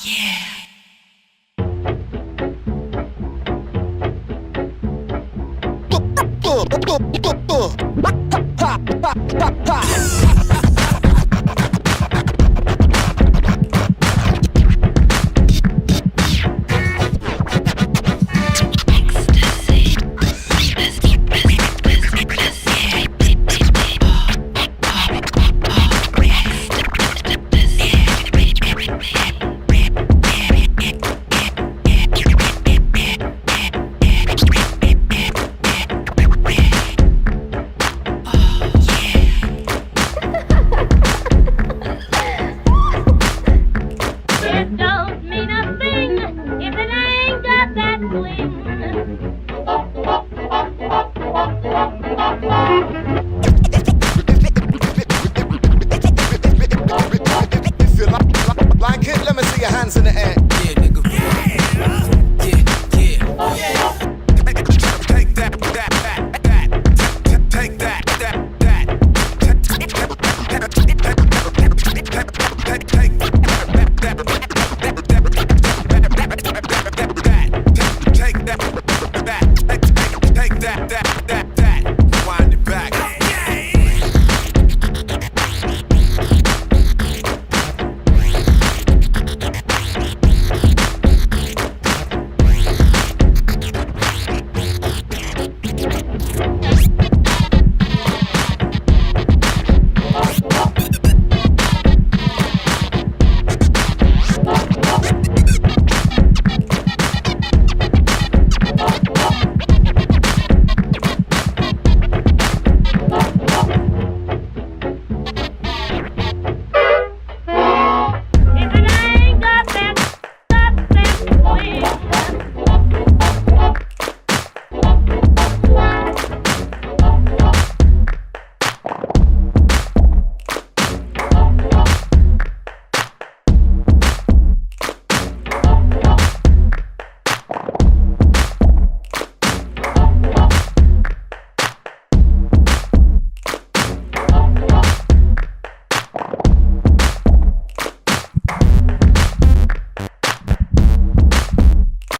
It swing. If you like, like it, let me see your hands in the air. that, that.